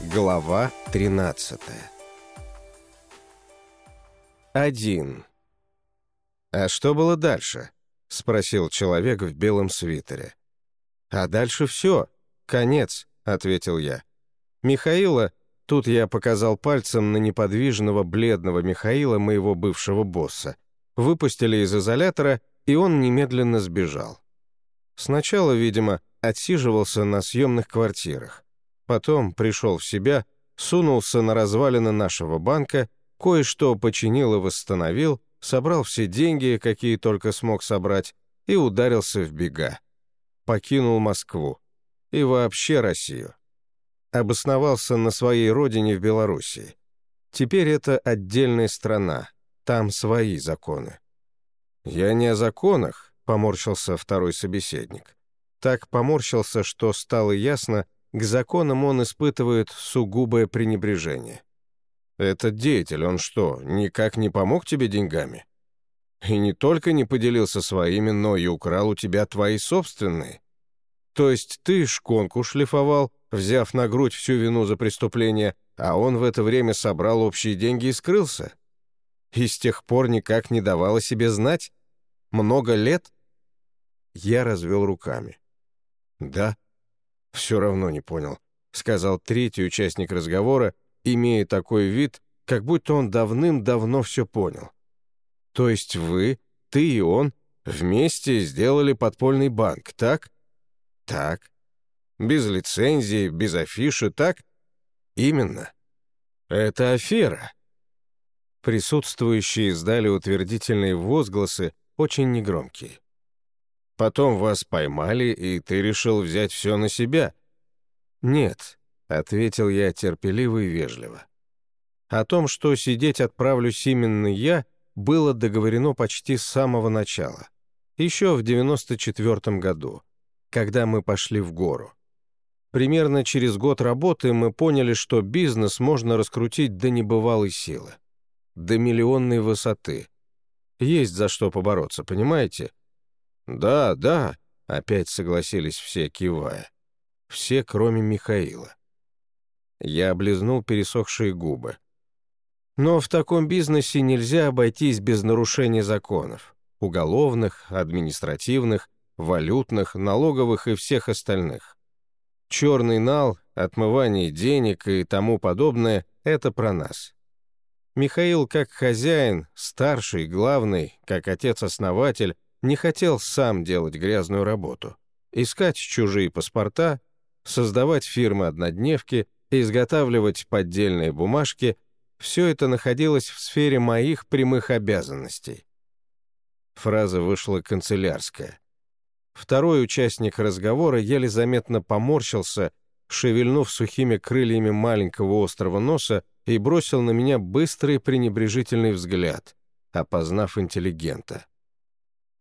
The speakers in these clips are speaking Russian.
Глава 13 Один. «А что было дальше?» — спросил человек в белом свитере. «А дальше все. Конец», — ответил я. «Михаила...» Тут я показал пальцем на неподвижного бледного Михаила, моего бывшего босса. Выпустили из изолятора, и он немедленно сбежал. Сначала, видимо, отсиживался на съемных квартирах. Потом пришел в себя, сунулся на развалины нашего банка, кое-что починил и восстановил, собрал все деньги, какие только смог собрать, и ударился в бега. Покинул Москву. И вообще Россию. Обосновался на своей родине в Белоруссии. Теперь это отдельная страна, там свои законы. «Я не о законах», — поморщился второй собеседник. Так поморщился, что стало ясно, к законам он испытывает сугубое пренебрежение. Этот деятель, он что, никак не помог тебе деньгами? И не только не поделился своими, но и украл у тебя твои собственные. То есть ты шконку шлифовал, взяв на грудь всю вину за преступление, а он в это время собрал общие деньги и скрылся? И с тех пор никак не давал о себе знать? Много лет? Я развел руками. Да, «Все равно не понял», — сказал третий участник разговора, имея такой вид, как будто он давным-давно все понял. «То есть вы, ты и он, вместе сделали подпольный банк, так?» «Так». «Без лицензии, без афиши, так?» «Именно». «Это афера». Присутствующие издали утвердительные возгласы, очень негромкие. Потом вас поймали, и ты решил взять все на себя». «Нет», — ответил я терпеливо и вежливо. О том, что сидеть отправлюсь именно я, было договорено почти с самого начала, еще в 94 году, когда мы пошли в гору. Примерно через год работы мы поняли, что бизнес можно раскрутить до небывалой силы, до миллионной высоты. Есть за что побороться, понимаете? «Да, да», — опять согласились все, кивая. Все, кроме Михаила. Я облизнул пересохшие губы. Но в таком бизнесе нельзя обойтись без нарушения законов. Уголовных, административных, валютных, налоговых и всех остальных. Черный нал, отмывание денег и тому подобное — это про нас. Михаил как хозяин, старший, главный, как отец-основатель, не хотел сам делать грязную работу, искать чужие паспорта, создавать фирмы-однодневки, изготавливать поддельные бумажки — все это находилось в сфере моих прямых обязанностей. Фраза вышла канцелярская. Второй участник разговора еле заметно поморщился, шевельнув сухими крыльями маленького острого носа и бросил на меня быстрый пренебрежительный взгляд, опознав интеллигента.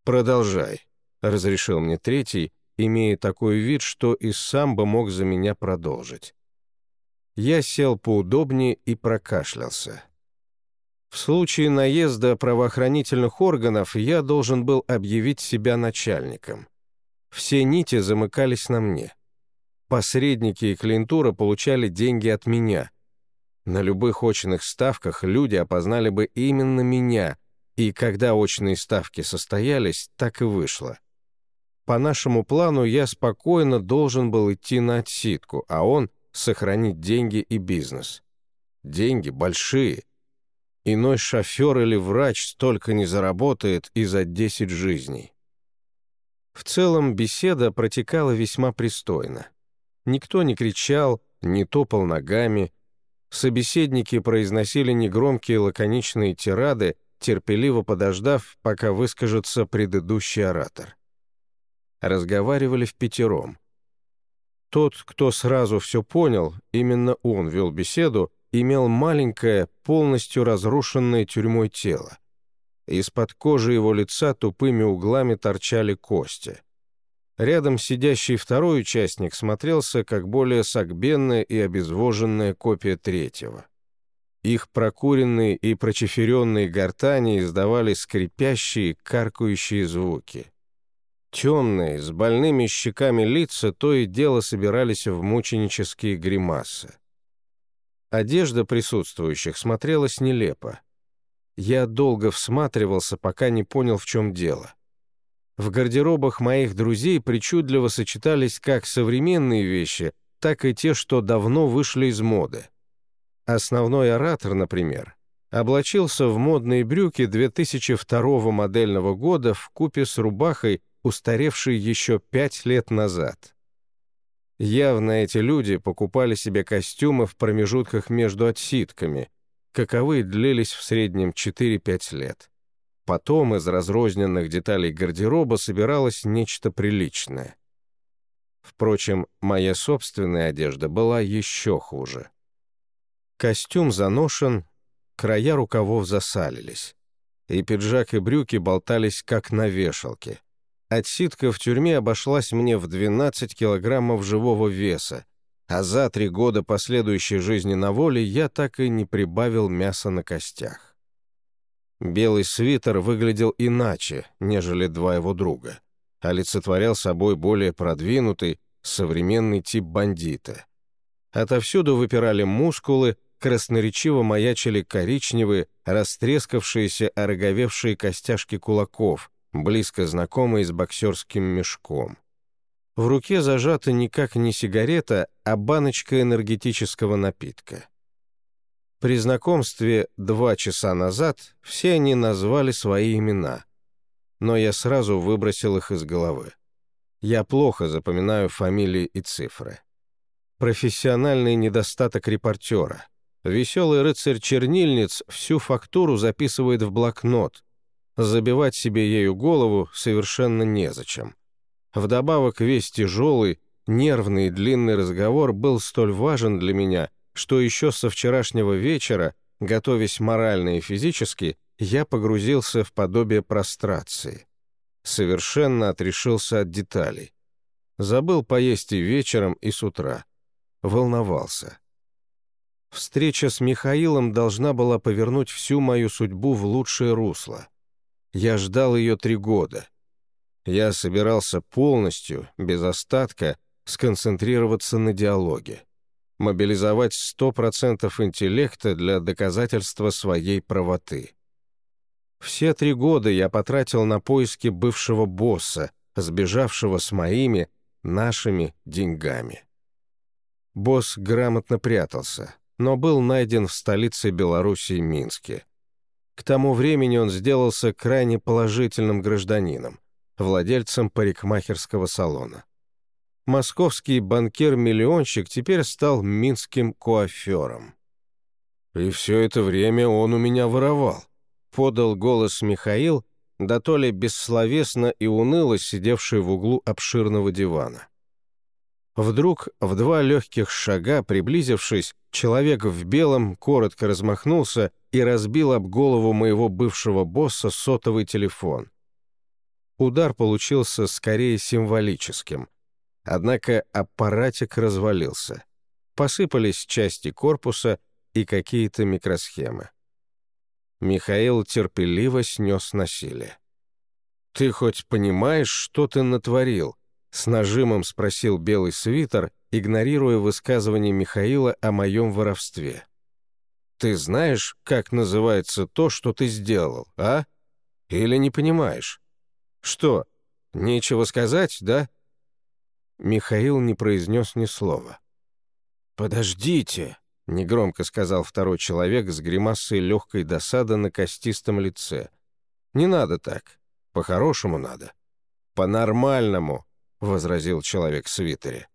«Продолжай», — разрешил мне третий, имея такой вид, что и сам бы мог за меня продолжить. Я сел поудобнее и прокашлялся. В случае наезда правоохранительных органов я должен был объявить себя начальником. Все нити замыкались на мне. Посредники и клиентура получали деньги от меня. На любых очных ставках люди опознали бы именно меня — и когда очные ставки состоялись, так и вышло. По нашему плану я спокойно должен был идти на отсидку, а он — сохранить деньги и бизнес. Деньги большие. Иной шофер или врач столько не заработает и за 10 жизней. В целом беседа протекала весьма пристойно. Никто не кричал, не топал ногами. Собеседники произносили негромкие лаконичные тирады, терпеливо подождав, пока выскажется предыдущий оратор. Разговаривали в пятером. Тот, кто сразу все понял, именно он вел беседу, имел маленькое, полностью разрушенное тюрьмой тело. Из-под кожи его лица тупыми углами торчали кости. Рядом сидящий второй участник смотрелся как более согбенная и обезвоженная копия третьего. Их прокуренные и прочеференные гортани издавали скрипящие, каркающие звуки. Темные, с больными щеками лица то и дело собирались в мученические гримасы. Одежда присутствующих смотрелась нелепо. Я долго всматривался, пока не понял, в чем дело. В гардеробах моих друзей причудливо сочетались как современные вещи, так и те, что давно вышли из моды. Основной оратор, например, облачился в модные брюки 2002 модельного года в купе с рубахой, устаревшей еще пять лет назад. Явно эти люди покупали себе костюмы в промежутках между отсидками, каковы длились в среднем 4-5 лет. Потом из разрозненных деталей гардероба собиралось нечто приличное. Впрочем, моя собственная одежда была еще хуже. Костюм заношен, края рукавов засалились, и пиджак и брюки болтались как на вешалке. Отсидка в тюрьме обошлась мне в 12 килограммов живого веса, а за три года последующей жизни на воле я так и не прибавил мяса на костях. Белый свитер выглядел иначе, нежели два его друга, олицетворял собой более продвинутый, современный тип бандита. Отовсюду выпирали мускулы, красноречиво маячили коричневые, растрескавшиеся, ороговевшие костяшки кулаков, близко знакомые с боксерским мешком. В руке зажата никак не сигарета, а баночка энергетического напитка. При знакомстве два часа назад все они назвали свои имена, но я сразу выбросил их из головы. Я плохо запоминаю фамилии и цифры. Профессиональный недостаток репортера. Веселый рыцарь-чернильниц всю фактуру записывает в блокнот. Забивать себе ею голову совершенно незачем. Вдобавок весь тяжелый, нервный и длинный разговор был столь важен для меня, что еще со вчерашнего вечера, готовясь морально и физически, я погрузился в подобие прострации. Совершенно отрешился от деталей. Забыл поесть и вечером, и с утра. Волновался. Встреча с Михаилом должна была повернуть всю мою судьбу в лучшее русло. Я ждал ее три года — я собирался полностью, без остатка, сконцентрироваться на диалоге. Мобилизовать 100% интеллекта для доказательства своей правоты. Все три года я потратил на поиски бывшего босса, сбежавшего с моими, нашими деньгами. Босс грамотно прятался, но был найден в столице Белоруссии Минске. К тому времени он сделался крайне положительным гражданином владельцем парикмахерского салона. Московский банкир-миллионщик теперь стал минским куафером. «И все это время он у меня воровал», — подал голос Михаил, да то ли бессловесно и уныло сидевший в углу обширного дивана. Вдруг, в два легких шага приблизившись, человек в белом коротко размахнулся и разбил об голову моего бывшего босса сотовый телефон. Удар получился скорее символическим. Однако аппаратик развалился. Посыпались части корпуса и какие-то микросхемы. Михаил терпеливо снес насилие. «Ты хоть понимаешь, что ты натворил?» — с нажимом спросил белый свитер, игнорируя высказывание Михаила о моем воровстве. «Ты знаешь, как называется то, что ты сделал, а? Или не понимаешь?» «Что, нечего сказать, да?» Михаил не произнес ни слова. «Подождите», — негромко сказал второй человек с гримасой легкой досады на костистом лице. «Не надо так. По-хорошему надо». «По-нормальному», — возразил человек в свитере.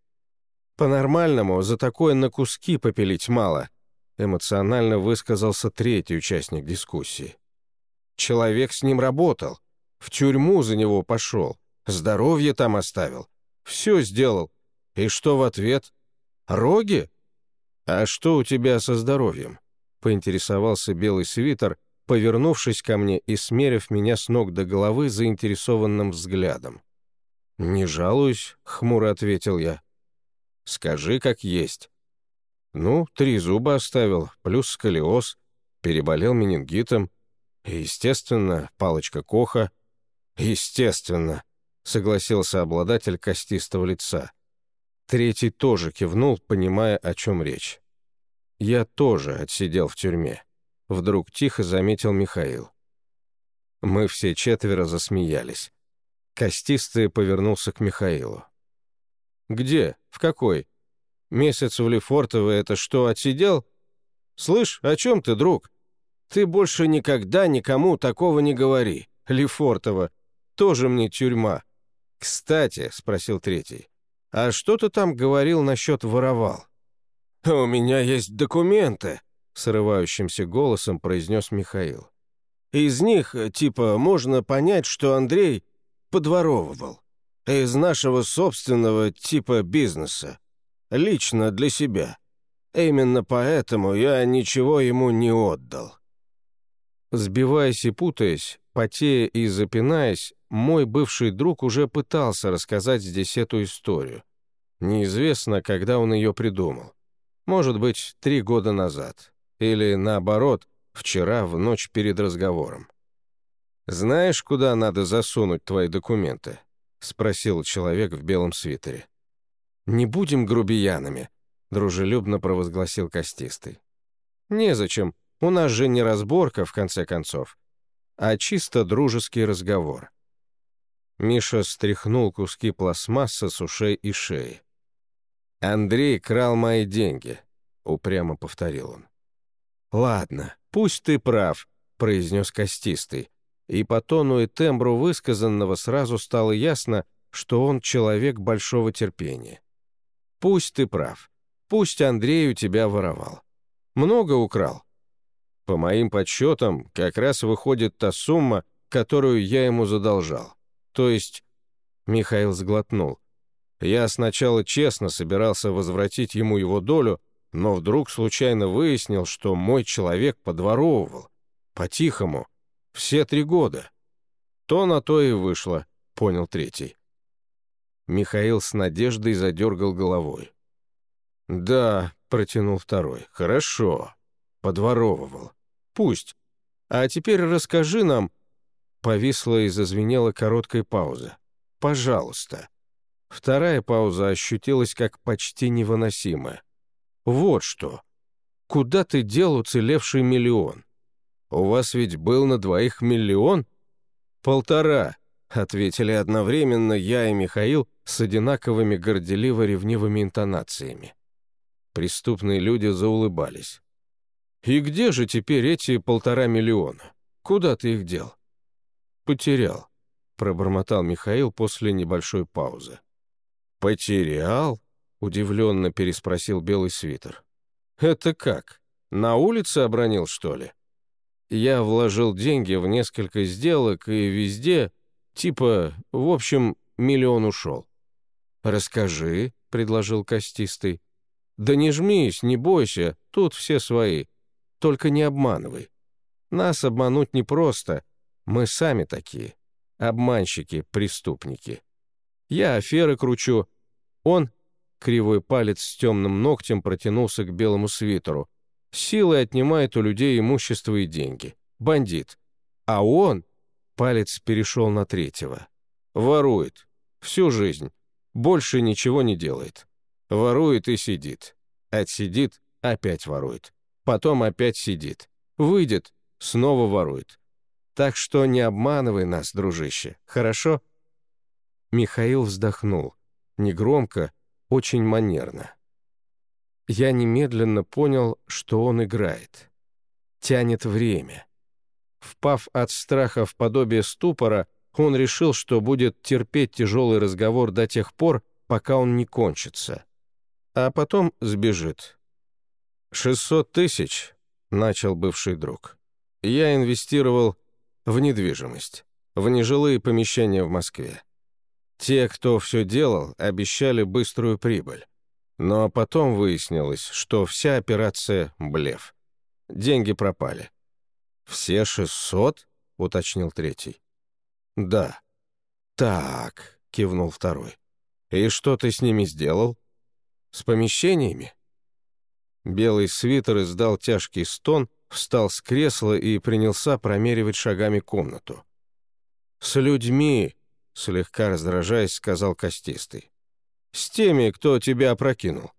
«По-нормальному за такое на куски попилить мало», — эмоционально высказался третий участник дискуссии. «Человек с ним работал. В тюрьму за него пошел, здоровье там оставил. Все сделал. И что в ответ? Роги? А что у тебя со здоровьем? Поинтересовался белый свитер, повернувшись ко мне и смерив меня с ног до головы заинтересованным взглядом. «Не жалуюсь», — хмуро ответил я. «Скажи, как есть». «Ну, три зуба оставил, плюс сколиоз, переболел менингитом. Естественно, палочка Коха. «Естественно», — согласился обладатель костистого лица. Третий тоже кивнул, понимая, о чем речь. Я тоже отсидел в тюрьме. Вдруг тихо заметил Михаил. Мы все четверо засмеялись. Костистый повернулся к Михаилу. «Где? В какой? Месяц в Лефортово это что, отсидел? Слышь, о чем ты, друг? Ты больше никогда никому такого не говори. Лефортово. Тоже мне тюрьма. Кстати, — спросил третий, — а что ты там говорил насчет воровал? «У меня есть документы», — срывающимся голосом произнес Михаил. «Из них, типа, можно понять, что Андрей подворовывал. Из нашего собственного типа бизнеса. Лично для себя. Именно поэтому я ничего ему не отдал». Сбиваясь и путаясь, потея и запинаясь, мой бывший друг уже пытался рассказать здесь эту историю. Неизвестно, когда он ее придумал. Может быть, три года назад. Или, наоборот, вчера в ночь перед разговором. «Знаешь, куда надо засунуть твои документы?» — спросил человек в белом свитере. «Не будем грубиянами», — дружелюбно провозгласил Костистый. «Незачем, у нас же не разборка, в конце концов, а чисто дружеский разговор». Миша стряхнул куски пластмассы с ушей и шеи. «Андрей крал мои деньги», — упрямо повторил он. «Ладно, пусть ты прав», — произнес Костистый, и по тону и тембру высказанного сразу стало ясно, что он человек большого терпения. «Пусть ты прав. Пусть Андрей у тебя воровал. Много украл?» «По моим подсчетам, как раз выходит та сумма, которую я ему задолжал. То есть...» Михаил сглотнул. Я сначала честно собирался возвратить ему его долю, но вдруг случайно выяснил, что мой человек подворовывал. По-тихому. Все три года. То на то и вышло, понял третий. Михаил с надеждой задергал головой. «Да», — протянул второй, — «хорошо. Подворовывал. Пусть. А теперь расскажи нам...» Повисла и зазвенела короткая пауза. «Пожалуйста». Вторая пауза ощутилась как почти невыносимая. «Вот что. Куда ты дел уцелевший миллион? У вас ведь был на двоих миллион?» «Полтора», — ответили одновременно я и Михаил с одинаковыми горделиво-ревнивыми интонациями. Преступные люди заулыбались. «И где же теперь эти полтора миллиона? Куда ты их дел?» «Потерял», — пробормотал Михаил после небольшой паузы. «Потерял?» — удивленно переспросил белый свитер. «Это как? На улице обронил, что ли?» Я вложил деньги в несколько сделок и везде, типа, в общем, миллион ушел. «Расскажи», — предложил Костистый. «Да не жмись, не бойся, тут все свои. Только не обманывай. Нас обмануть непросто, мы сами такие. Обманщики, преступники». Я аферы кручу. Он, кривой палец с темным ногтем, протянулся к белому свитеру. Силой отнимает у людей имущество и деньги. Бандит. А он, палец перешел на третьего. Ворует. Всю жизнь. Больше ничего не делает. Ворует и сидит. Отсидит, опять ворует. Потом опять сидит. Выйдет, снова ворует. Так что не обманывай нас, дружище, хорошо?» Михаил вздохнул. Негромко, очень манерно. Я немедленно понял, что он играет. Тянет время. Впав от страха в подобие ступора, он решил, что будет терпеть тяжелый разговор до тех пор, пока он не кончится. А потом сбежит. «Шестьсот тысяч», — начал бывший друг. «Я инвестировал в недвижимость, в нежилые помещения в Москве. Те, кто все делал, обещали быструю прибыль. Но потом выяснилось, что вся операция — блеф. Деньги пропали. «Все шестьсот?» — уточнил третий. «Да». «Так», — кивнул второй. «И что ты с ними сделал?» «С помещениями?» Белый свитер издал тяжкий стон, встал с кресла и принялся промеривать шагами комнату. «С людьми!» слегка раздражаясь, сказал Костистый. «С теми, кто тебя опрокинул.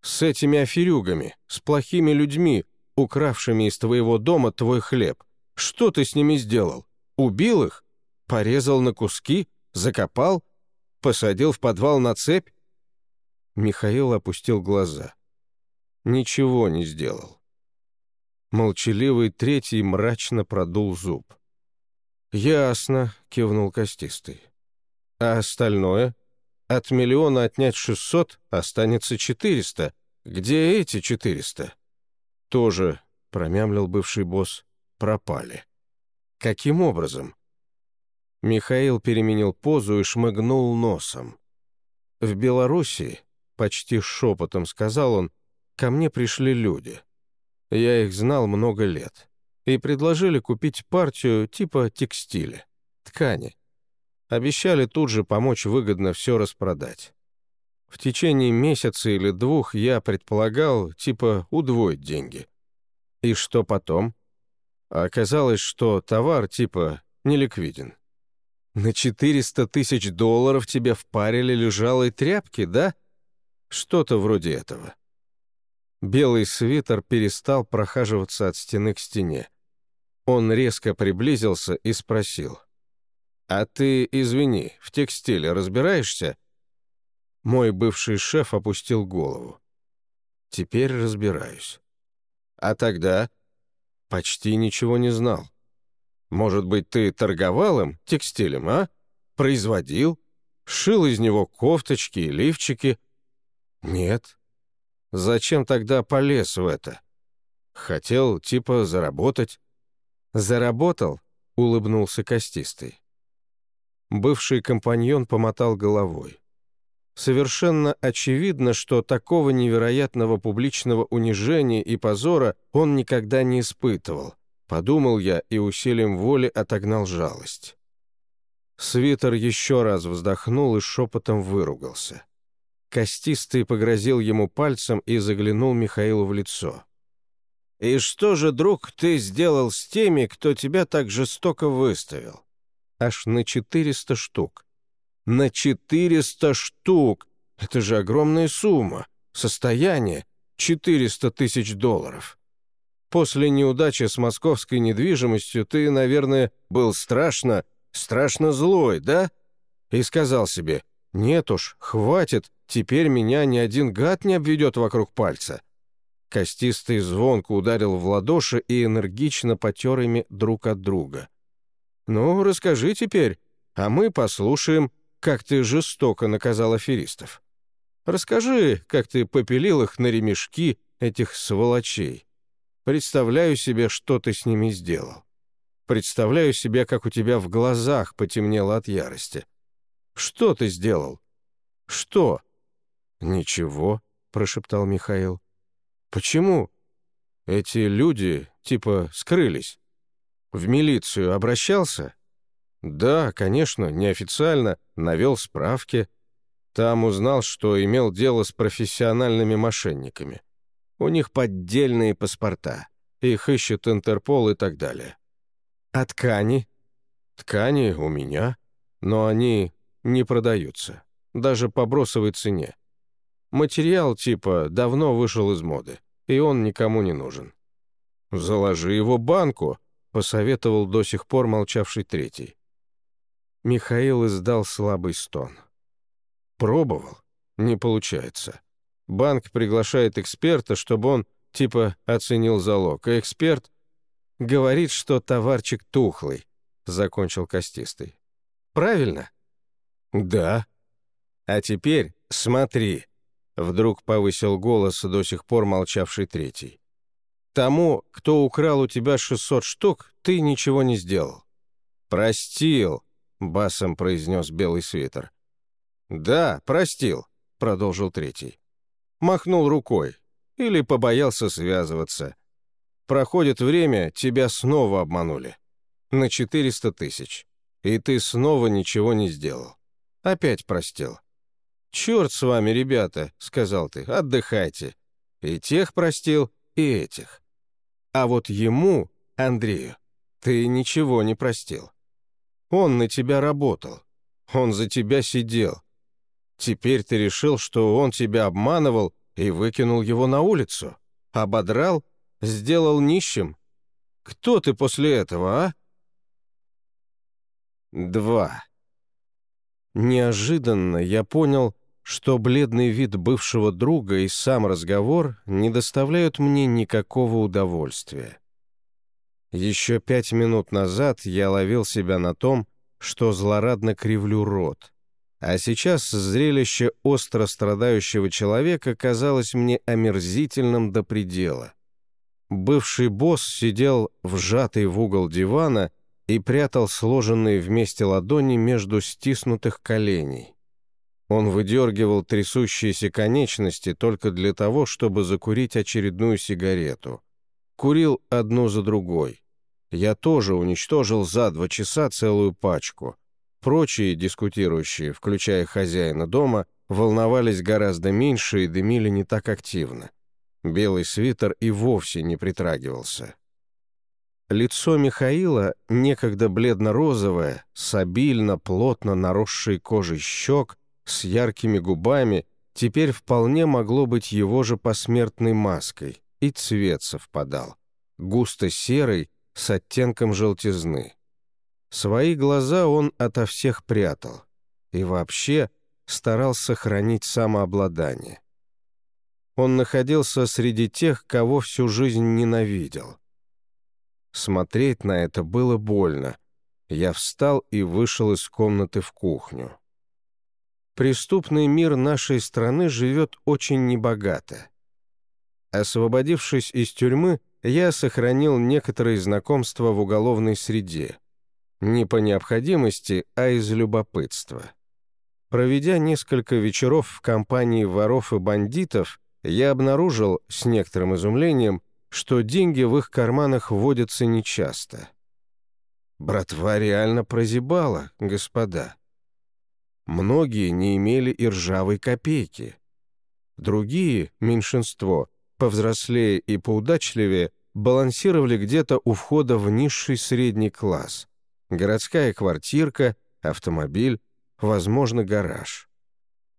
С этими аферюгами, с плохими людьми, укравшими из твоего дома твой хлеб. Что ты с ними сделал? Убил их? Порезал на куски? Закопал? Посадил в подвал на цепь?» Михаил опустил глаза. Ничего не сделал. Молчаливый третий мрачно продул зуб. «Ясно», — кивнул Костистый. «А остальное? От миллиона отнять шестьсот, останется четыреста. Где эти четыреста?» «Тоже», — промямлил бывший босс, — «пропали». «Каким образом?» Михаил переменил позу и шмыгнул носом. «В Белоруссии, почти шепотом сказал он, ко мне пришли люди. Я их знал много лет. И предложили купить партию типа текстиля, ткани. Обещали тут же помочь выгодно все распродать. В течение месяца или двух я предполагал, типа, удвоить деньги. И что потом? Оказалось, что товар, типа, неликвиден. На 400 тысяч долларов тебе впарили лежалой тряпки, да? Что-то вроде этого. Белый свитер перестал прохаживаться от стены к стене. Он резко приблизился и спросил. «А ты, извини, в текстиле разбираешься?» Мой бывший шеф опустил голову. «Теперь разбираюсь». «А тогда?» «Почти ничего не знал». Может быть, ты торговал им, текстилем, а? Производил? Шил из него кофточки и лифчики? Нет. Зачем тогда полез в это? Хотел, типа, заработать. Заработал? Улыбнулся Костистый. Бывший компаньон помотал головой. Совершенно очевидно, что такого невероятного публичного унижения и позора он никогда не испытывал, Подумал я и усилием воли отогнал жалость. Свитер еще раз вздохнул и шепотом выругался. Костистый погрозил ему пальцем и заглянул Михаилу в лицо. «И что же, друг, ты сделал с теми, кто тебя так жестоко выставил?» «Аж на четыреста штук». «На четыреста штук! Это же огромная сумма! Состояние — четыреста тысяч долларов!» После неудачи с московской недвижимостью ты, наверное, был страшно, страшно злой, да? И сказал себе, нет уж, хватит, теперь меня ни один гад не обведет вокруг пальца. Костистый звонко ударил в ладоши и энергично потер ими друг от друга. «Ну, расскажи теперь, а мы послушаем, как ты жестоко наказал аферистов. Расскажи, как ты попилил их на ремешки, этих сволочей. Представляю себе, что ты с ними сделал. Представляю себе, как у тебя в глазах потемнело от ярости. Что ты сделал? Что? Ничего, прошептал Михаил. Почему? Эти люди, типа, скрылись. В милицию обращался? Да, конечно, неофициально, навел справки. Там узнал, что имел дело с профессиональными мошенниками. У них поддельные паспорта. Их ищет Интерпол и так далее. А ткани? Ткани у меня, но они не продаются. Даже по бросовой цене. Материал типа давно вышел из моды, и он никому не нужен. «Заложи его банку», — посоветовал до сих пор молчавший третий. Михаил издал слабый стон. «Пробовал. Не получается. Банк приглашает эксперта, чтобы он, типа, оценил залог, а эксперт говорит, что товарчик тухлый, закончил Костистый. Правильно? Да. А теперь смотри, вдруг повысил голос до сих пор молчавший третий. Тому, кто украл у тебя 600 штук, ты ничего не сделал. Простил, басом произнес белый свитер. Да, простил, продолжил третий махнул рукой или побоялся связываться. Проходит время, тебя снова обманули. На 400 тысяч. И ты снова ничего не сделал. Опять простил. «Черт с вами, ребята», — сказал ты, — «отдыхайте». И тех простил, и этих. А вот ему, Андрею, ты ничего не простил. Он на тебя работал. Он за тебя сидел. Теперь ты решил, что он тебя обманывал и выкинул его на улицу. Ободрал, сделал нищим. Кто ты после этого, а? Два. Неожиданно я понял, что бледный вид бывшего друга и сам разговор не доставляют мне никакого удовольствия. Еще пять минут назад я ловил себя на том, что злорадно кривлю рот, а сейчас зрелище остро страдающего человека казалось мне омерзительным до предела. Бывший босс сидел вжатый в угол дивана и прятал сложенные вместе ладони между стиснутых коленей. Он выдергивал трясущиеся конечности только для того, чтобы закурить очередную сигарету. Курил одну за другой. Я тоже уничтожил за два часа целую пачку. Прочие дискутирующие, включая хозяина дома, волновались гораздо меньше и дымили не так активно. Белый свитер и вовсе не притрагивался. Лицо Михаила, некогда бледно-розовое, с обильно, плотно наросшей кожей щек, с яркими губами, теперь вполне могло быть его же посмертной маской, и цвет совпадал. Густо-серый, с оттенком желтизны. Свои глаза он ото всех прятал. И вообще старался сохранить самообладание. Он находился среди тех, кого всю жизнь ненавидел. Смотреть на это было больно. Я встал и вышел из комнаты в кухню. Преступный мир нашей страны живет очень небогато. Освободившись из тюрьмы, я сохранил некоторые знакомства в уголовной среде. Не по необходимости, а из любопытства. Проведя несколько вечеров в компании воров и бандитов, я обнаружил, с некоторым изумлением, что деньги в их карманах водятся нечасто. Братва реально прозябала, господа. Многие не имели и ржавой копейки. Другие, меньшинство, повзрослее и поудачливее, балансировали где-то у входа в низший средний класс. Городская квартирка, автомобиль, возможно, гараж.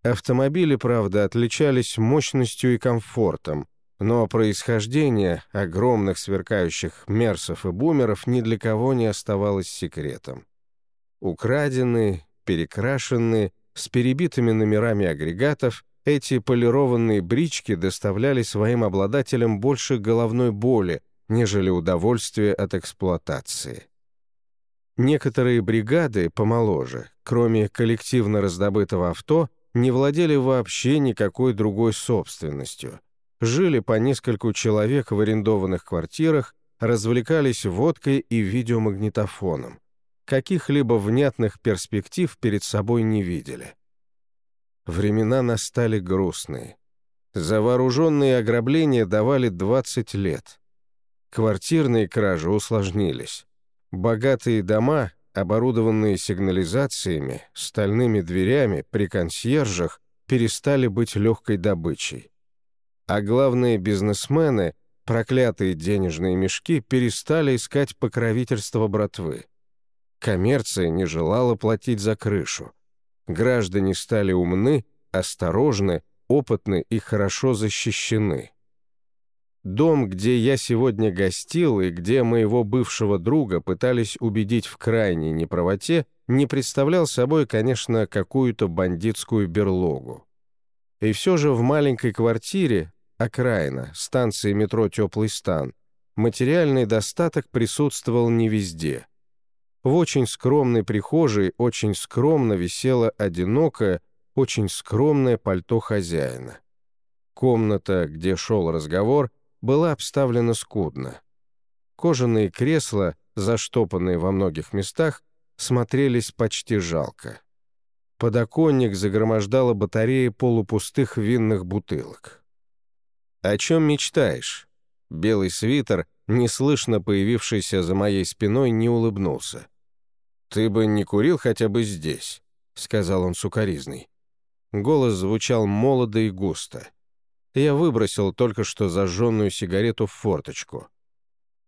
Автомобили, правда, отличались мощностью и комфортом, но происхождение огромных сверкающих мерсов и бумеров ни для кого не оставалось секретом. Украденные, перекрашенные, с перебитыми номерами агрегатов, эти полированные брички доставляли своим обладателям больше головной боли, нежели удовольствия от эксплуатации. Некоторые бригады помоложе, кроме коллективно раздобытого авто, не владели вообще никакой другой собственностью. Жили по нескольку человек в арендованных квартирах, развлекались водкой и видеомагнитофоном. Каких-либо внятных перспектив перед собой не видели. Времена настали грустные. За вооруженные ограбления давали 20 лет. Квартирные кражи усложнились. Богатые дома, оборудованные сигнализациями, стальными дверями при консьержах, перестали быть легкой добычей. А главные бизнесмены, проклятые денежные мешки, перестали искать покровительство братвы. Коммерция не желала платить за крышу. Граждане стали умны, осторожны, опытны и хорошо защищены. Дом, где я сегодня гостил и где моего бывшего друга пытались убедить в крайней неправоте, не представлял собой, конечно, какую-то бандитскую берлогу. И все же в маленькой квартире, окраина, станции метро «Теплый стан», материальный достаток присутствовал не везде. В очень скромной прихожей очень скромно висело одинокое, очень скромное пальто хозяина. Комната, где шел разговор, была обставлена скудно. Кожаные кресла, заштопанные во многих местах, смотрелись почти жалко. Подоконник загромождала батарея полупустых винных бутылок. «О чем мечтаешь?» Белый свитер, неслышно появившийся за моей спиной, не улыбнулся. «Ты бы не курил хотя бы здесь», — сказал он сукоризный. Голос звучал молодо и густо. Я выбросил только что зажженную сигарету в форточку.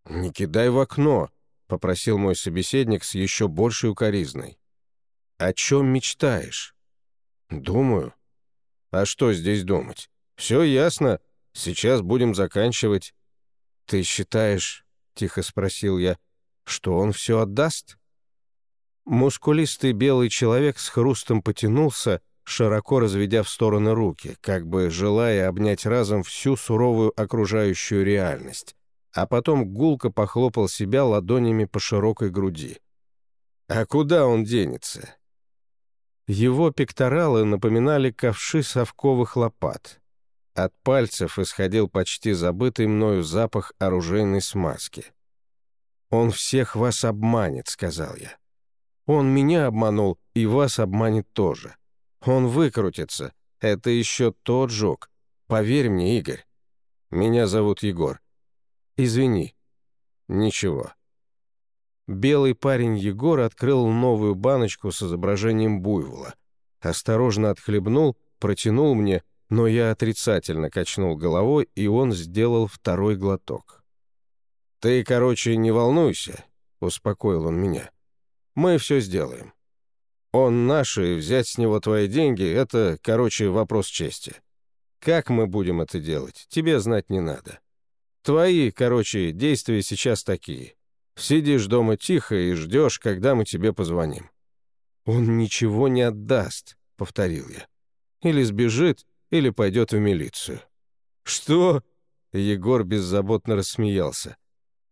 «Не кидай в окно», — попросил мой собеседник с еще большей укоризной. «О чем мечтаешь?» «Думаю». «А что здесь думать? Все ясно. Сейчас будем заканчивать». «Ты считаешь, — тихо спросил я, — что он все отдаст?» Мускулистый белый человек с хрустом потянулся, широко разведя в стороны руки, как бы желая обнять разом всю суровую окружающую реальность, а потом гулко похлопал себя ладонями по широкой груди. «А куда он денется?» Его пекторалы напоминали ковши совковых лопат. От пальцев исходил почти забытый мною запах оружейной смазки. «Он всех вас обманет», — сказал я. «Он меня обманул, и вас обманет тоже. Он выкрутится. Это еще тот жук. Поверь мне, Игорь. Меня зовут Егор. Извини. Ничего». Белый парень Егор открыл новую баночку с изображением буйвола. Осторожно отхлебнул, протянул мне, но я отрицательно качнул головой, и он сделал второй глоток. «Ты, короче, не волнуйся», — успокоил он меня. «Мы все сделаем. Он наш, и взять с него твои деньги — это, короче, вопрос чести. Как мы будем это делать, тебе знать не надо. Твои, короче, действия сейчас такие. Сидишь дома тихо и ждешь, когда мы тебе позвоним». «Он ничего не отдаст», — повторил я. «Или сбежит, или пойдет в милицию». «Что?» — Егор беззаботно рассмеялся.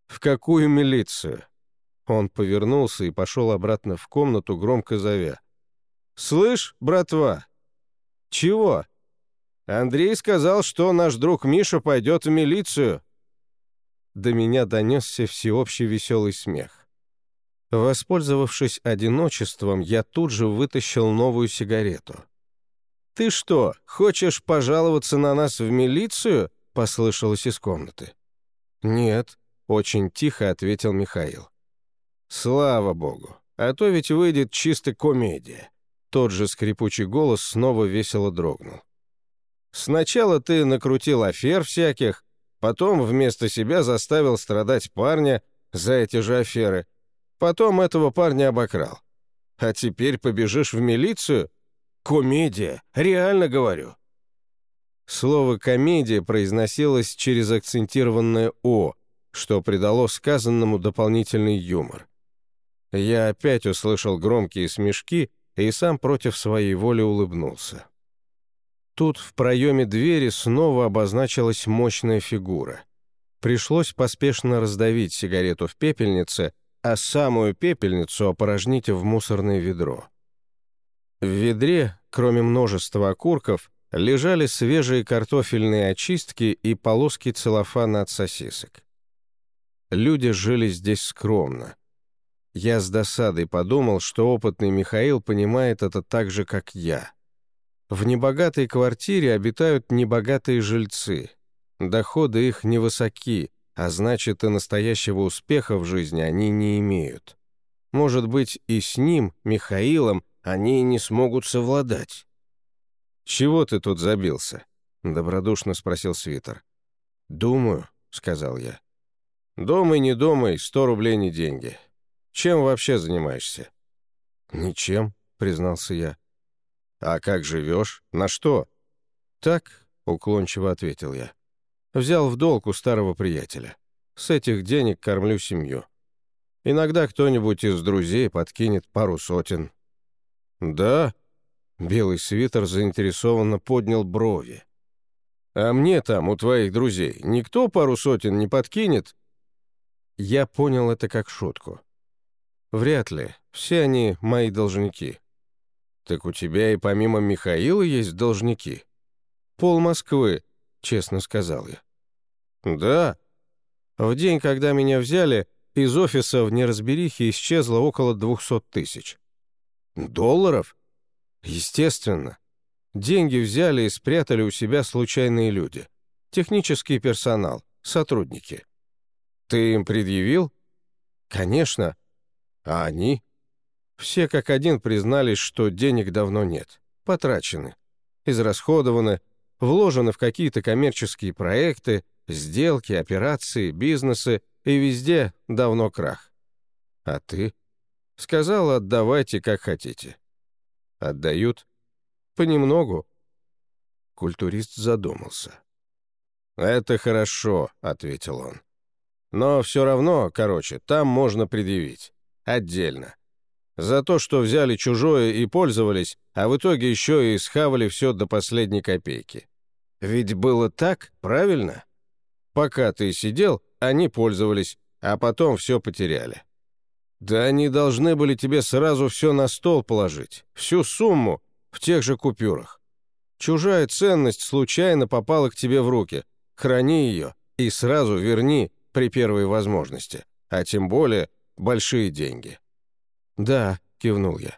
«В какую милицию?» Он повернулся и пошел обратно в комнату, громко зовя. «Слышь, братва!» «Чего?» «Андрей сказал, что наш друг Миша пойдет в милицию». До меня донесся всеобщий веселый смех. Воспользовавшись одиночеством, я тут же вытащил новую сигарету. «Ты что, хочешь пожаловаться на нас в милицию?» — послышалось из комнаты. «Нет», — очень тихо ответил Михаил. «Слава богу, а то ведь выйдет чисто комедия». Тот же скрипучий голос снова весело дрогнул. «Сначала ты накрутил афер всяких, потом вместо себя заставил страдать парня за эти же аферы, потом этого парня обокрал. А теперь побежишь в милицию? Комедия, реально говорю». Слово «комедия» произносилось через акцентированное «о», что придало сказанному дополнительный юмор. Я опять услышал громкие смешки и сам против своей воли улыбнулся. Тут в проеме двери снова обозначилась мощная фигура. Пришлось поспешно раздавить сигарету в пепельнице, а самую пепельницу опорожнить в мусорное ведро. В ведре, кроме множества окурков, лежали свежие картофельные очистки и полоски целлофана от сосисок. Люди жили здесь скромно. Я с досадой подумал, что опытный Михаил понимает это так же, как я. В небогатой квартире обитают небогатые жильцы. Доходы их невысоки, а значит и настоящего успеха в жизни они не имеют. Может быть, и с ним, Михаилом, они не смогут совладать. «Чего ты тут забился?» — добродушно спросил Свитер. «Думаю», — сказал я. «Думай, не думай, сто рублей не деньги. Чем вообще занимаешься?» «Ничем», — признался я. «А как живешь? На что?» «Так», — уклончиво ответил я. «Взял в долг у старого приятеля. С этих денег кормлю семью. Иногда кто-нибудь из друзей подкинет пару сотен». «Да?» — белый свитер заинтересованно поднял брови. «А мне там, у твоих друзей, никто пару сотен не подкинет?» Я понял это как шутку. Вряд ли. Все они мои должники. Так у тебя и помимо Михаила есть должники? Пол Москвы, честно сказал я. Да. В день, когда меня взяли, из офиса в неразберихе исчезло около двухсот тысяч. Долларов? Естественно. Деньги взяли и спрятали у себя случайные люди. Технический персонал, сотрудники. Ты им предъявил? Конечно. А они? Все как один признались, что денег давно нет. Потрачены. Израсходованы, вложены в какие-то коммерческие проекты, сделки, операции, бизнесы, и везде давно крах. А ты? Сказал, отдавайте, как хотите. Отдают? Понемногу. Культурист задумался. «Это хорошо», — ответил он. «Но все равно, короче, там можно предъявить. Отдельно. За то, что взяли чужое и пользовались, а в итоге еще и схавали все до последней копейки. Ведь было так, правильно? Пока ты сидел, они пользовались, а потом все потеряли. Да они должны были тебе сразу все на стол положить, всю сумму, в тех же купюрах. Чужая ценность случайно попала к тебе в руки. Храни ее и сразу верни при первой возможности, а тем более большие деньги. «Да», — кивнул я.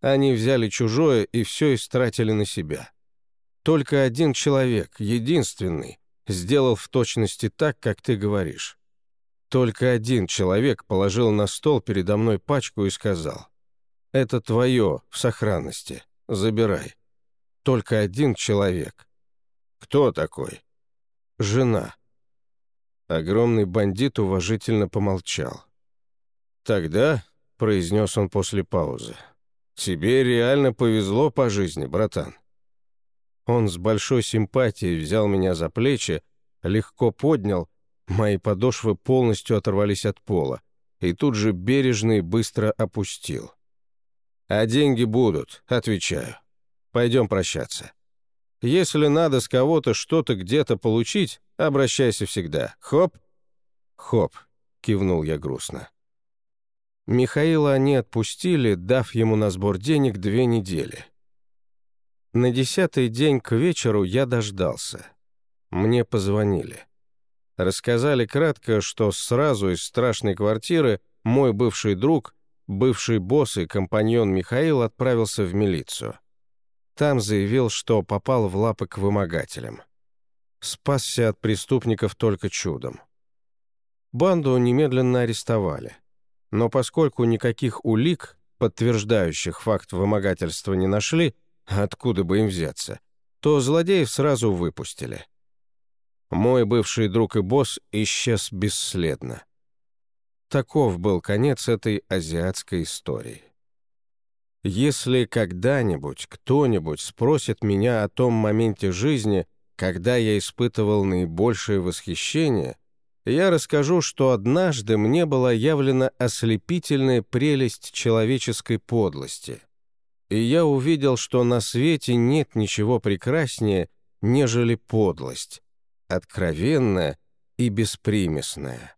«Они взяли чужое и все истратили на себя. Только один человек, единственный, сделал в точности так, как ты говоришь. Только один человек положил на стол передо мной пачку и сказал, «Это твое, в сохранности, забирай». Только один человек. Кто такой? Жена. Огромный бандит уважительно помолчал. Тогда — произнес он после паузы. «Тебе реально повезло по жизни, братан». Он с большой симпатией взял меня за плечи, легко поднял, мои подошвы полностью оторвались от пола, и тут же бережно и быстро опустил. «А деньги будут», — отвечаю. «Пойдем прощаться. Если надо с кого-то что-то где-то получить, обращайся всегда. Хоп!» «Хоп!» — кивнул я грустно. Михаила они отпустили, дав ему на сбор денег две недели. На десятый день к вечеру я дождался. Мне позвонили. Рассказали кратко, что сразу из страшной квартиры мой бывший друг, бывший босс и компаньон Михаил отправился в милицию. Там заявил, что попал в лапы к вымогателям. Спасся от преступников только чудом. Банду немедленно арестовали — но поскольку никаких улик, подтверждающих факт вымогательства, не нашли, откуда бы им взяться, то злодеев сразу выпустили. Мой бывший друг и босс исчез бесследно. Таков был конец этой азиатской истории. Если когда-нибудь кто-нибудь спросит меня о том моменте жизни, когда я испытывал наибольшее восхищение — я расскажу, что однажды мне была явлена ослепительная прелесть человеческой подлости. И я увидел, что на свете нет ничего прекраснее, нежели подлость, откровенная и беспримесная.